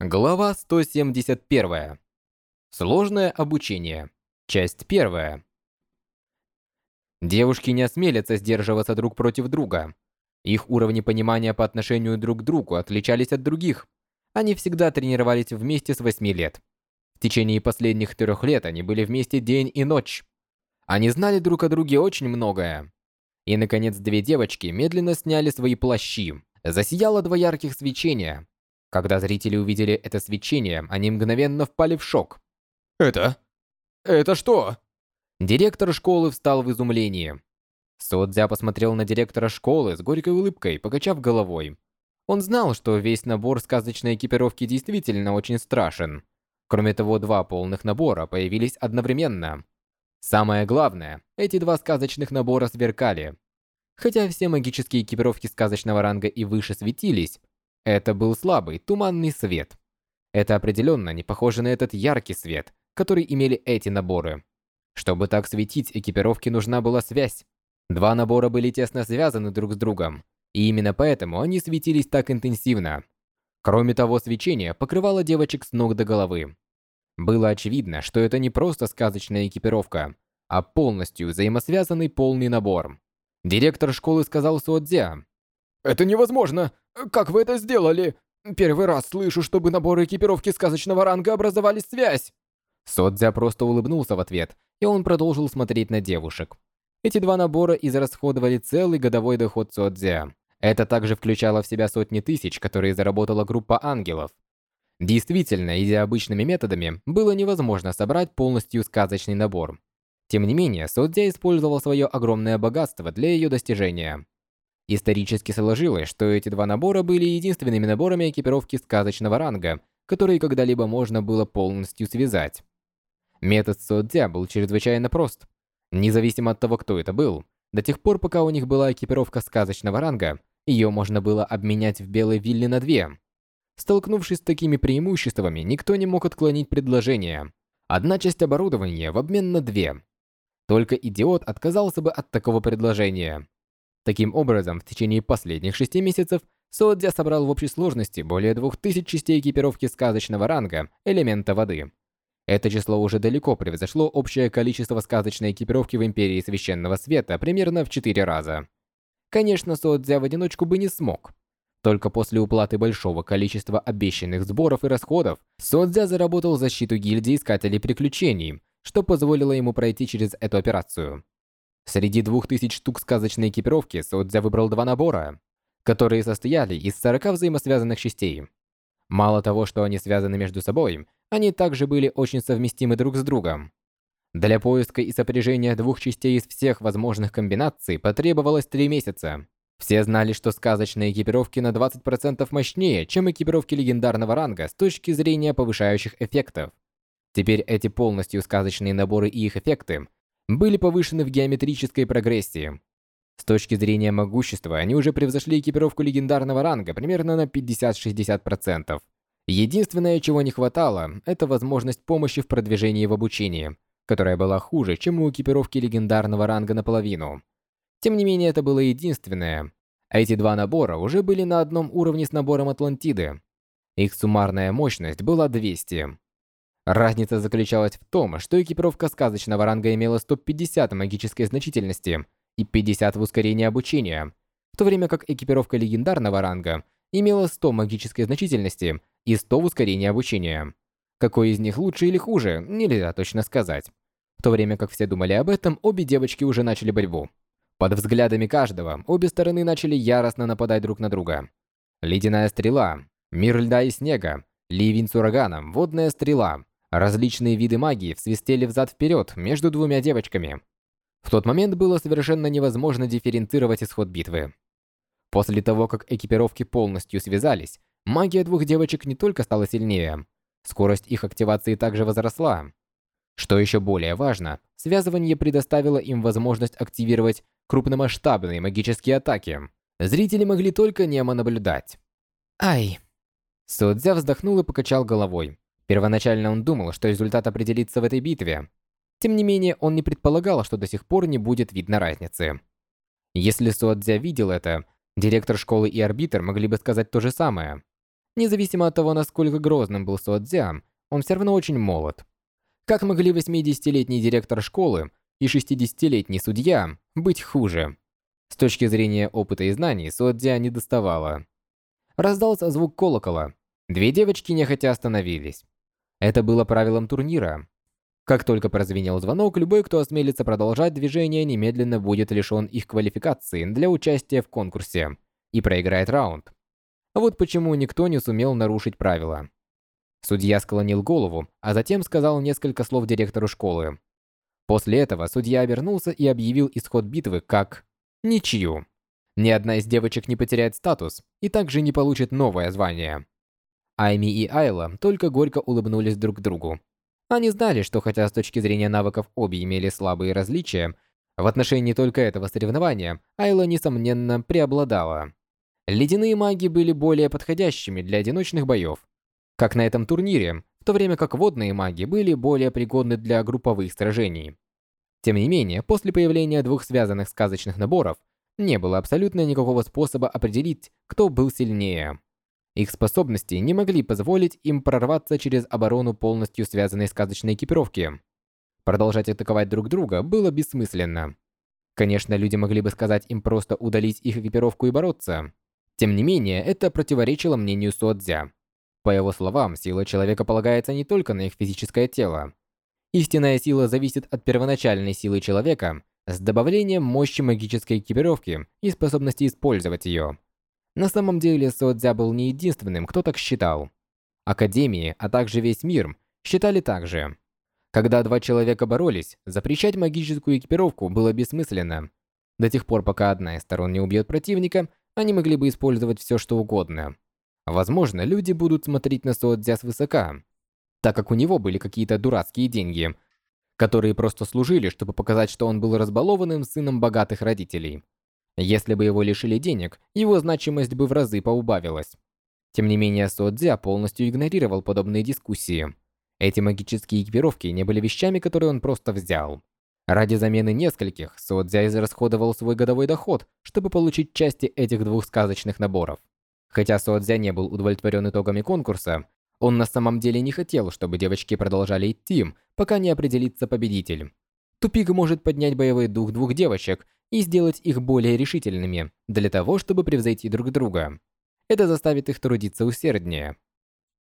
Глава 171. Сложное обучение. Часть 1. Девушки не осмелятся сдерживаться друг против друга. Их уровни понимания по отношению друг к другу отличались от других. Они всегда тренировались вместе с 8 лет. В течение последних трех лет они были вместе день и ночь. Они знали друг о друге очень многое. И, наконец, две девочки медленно сняли свои плащи. Засияло два ярких свечения. Когда зрители увидели это свечение, они мгновенно впали в шок. Это? Это что? Директор школы встал в изумлении. Содзя посмотрел на директора школы с горькой улыбкой, покачав головой. Он знал, что весь набор сказочной экипировки действительно очень страшен. Кроме того, два полных набора появились одновременно. Самое главное, эти два сказочных набора сверкали. Хотя все магические экипировки сказочного ранга и выше светились, это был слабый, туманный свет. Это определенно не похоже на этот яркий свет, который имели эти наборы. Чтобы так светить, экипировке нужна была связь. Два набора были тесно связаны друг с другом, и именно поэтому они светились так интенсивно. Кроме того, свечение покрывало девочек с ног до головы. Было очевидно, что это не просто сказочная экипировка, а полностью взаимосвязанный полный набор. Директор школы сказал Суодзя. «Это невозможно! Как вы это сделали? Первый раз слышу, чтобы наборы экипировки сказочного ранга образовали связь!» Содзя просто улыбнулся в ответ, и он продолжил смотреть на девушек. Эти два набора израсходовали целый годовой доход Содзя. Это также включало в себя сотни тысяч, которые заработала группа ангелов. Действительно, идя обычными методами, было невозможно собрать полностью сказочный набор. Тем не менее, Содзя использовал свое огромное богатство для ее достижения. Исторически сложилось, что эти два набора были единственными наборами экипировки сказочного ранга, которые когда-либо можно было полностью связать. Метод Содзя был чрезвычайно прост. Независимо от того, кто это был, до тех пор, пока у них была экипировка сказочного ранга, ее можно было обменять в белой вилле на две. Столкнувшись с такими преимуществами, никто не мог отклонить предложение. Одна часть оборудования в обмен на две. Только идиот отказался бы от такого предложения. Таким образом, в течение последних шести месяцев Содзя собрал в общей сложности более 2000 частей экипировки сказочного ранга элемента воды. Это число уже далеко превзошло общее количество сказочной экипировки в Империи Священного Света примерно в 4 раза. Конечно, Содзя в одиночку бы не смог. Только после уплаты большого количества обещанных сборов и расходов, Содзя заработал защиту гильдии Искателей Приключений, что позволило ему пройти через эту операцию. Среди двух тысяч штук сказочной экипировки Содзя выбрал два набора, которые состояли из 40 взаимосвязанных частей. Мало того, что они связаны между собой, они также были очень совместимы друг с другом. Для поиска и сопряжения двух частей из всех возможных комбинаций потребовалось три месяца. Все знали, что сказочные экипировки на 20% мощнее, чем экипировки легендарного ранга с точки зрения повышающих эффектов. Теперь эти полностью сказочные наборы и их эффекты были повышены в геометрической прогрессии. С точки зрения могущества, они уже превзошли экипировку легендарного ранга примерно на 50-60%. Единственное, чего не хватало, это возможность помощи в продвижении в обучении, которая была хуже, чем у экипировки легендарного ранга наполовину. Тем не менее, это было единственное. Эти два набора уже были на одном уровне с набором Атлантиды. Их суммарная мощность была 200. Разница заключалась в том, что экипировка сказочного ранга имела 150 магической значительности и 50 в ускорении обучения, в то время как экипировка легендарного ранга имела 100 магической значительности и 100 в ускорении обучения. Какой из них лучше или хуже, нельзя точно сказать. В то время как все думали об этом, обе девочки уже начали борьбу. Под взглядами каждого, обе стороны начали яростно нападать друг на друга. Ледяная стрела, мир льда и снега, ливень с ураганом, водная стрела, Различные виды магии свистели взад-вперед между двумя девочками. В тот момент было совершенно невозможно дифференцировать исход битвы. После того, как экипировки полностью связались, магия двух девочек не только стала сильнее, скорость их активации также возросла. Что еще более важно, связывание предоставило им возможность активировать крупномасштабные магические атаки. Зрители могли только немо наблюдать. Ай. Содзя вздохнул и покачал головой. Первоначально он думал, что результат определится в этой битве. Тем не менее, он не предполагал, что до сих пор не будет видно разницы. Если Суадзя видел это, директор школы и арбитр могли бы сказать то же самое. Независимо от того, насколько грозным был Суодзя, он все равно очень молод. Как могли 80-летний директор школы и 60-летний судья быть хуже? С точки зрения опыта и знаний, Суодзя не доставала. Раздался звук колокола. Две девочки нехотя остановились. Это было правилом турнира. Как только прозвенел звонок, любой, кто осмелится продолжать движение, немедленно будет лишен их квалификации для участия в конкурсе и проиграет раунд. Вот почему никто не сумел нарушить правила. Судья склонил голову, а затем сказал несколько слов директору школы. После этого судья обернулся и объявил исход битвы как ничью. Ни одна из девочек не потеряет статус и также не получит новое звание. Айми и Айла только горько улыбнулись друг другу. Они знали, что хотя с точки зрения навыков обе имели слабые различия, в отношении только этого соревнования Айла, несомненно, преобладала. Ледяные маги были более подходящими для одиночных боев, как на этом турнире, в то время как водные маги были более пригодны для групповых сражений. Тем не менее, после появления двух связанных сказочных наборов, не было абсолютно никакого способа определить, кто был сильнее. Их способности не могли позволить им прорваться через оборону полностью связанной сказочной экипировки. Продолжать атаковать друг друга было бессмысленно. Конечно, люди могли бы сказать им просто удалить их экипировку и бороться. Тем не менее, это противоречило мнению Суодзя. По его словам, сила человека полагается не только на их физическое тело. Истинная сила зависит от первоначальной силы человека с добавлением мощи магической экипировки и способности использовать ее. На самом деле, Содзя был не единственным, кто так считал. Академии, а также весь мир считали так же. Когда два человека боролись, запрещать магическую экипировку было бессмысленно. До тех пор, пока одна из сторон не убьет противника, они могли бы использовать все, что угодно. Возможно, люди будут смотреть на Содзя свысока, так как у него были какие-то дурацкие деньги, которые просто служили, чтобы показать, что он был разбалованным сыном богатых родителей. Если бы его лишили денег, его значимость бы в разы поубавилась. Тем не менее, Содзя полностью игнорировал подобные дискуссии. Эти магические экипировки не были вещами, которые он просто взял. Ради замены нескольких, Содзя израсходовал свой годовой доход, чтобы получить части этих двух сказочных наборов. Хотя Содзя не был удовлетворен итогами конкурса, он на самом деле не хотел, чтобы девочки продолжали идти, пока не определится победитель. Тупик может поднять боевой дух двух девочек и сделать их более решительными, для того, чтобы превзойти друг друга. Это заставит их трудиться усерднее.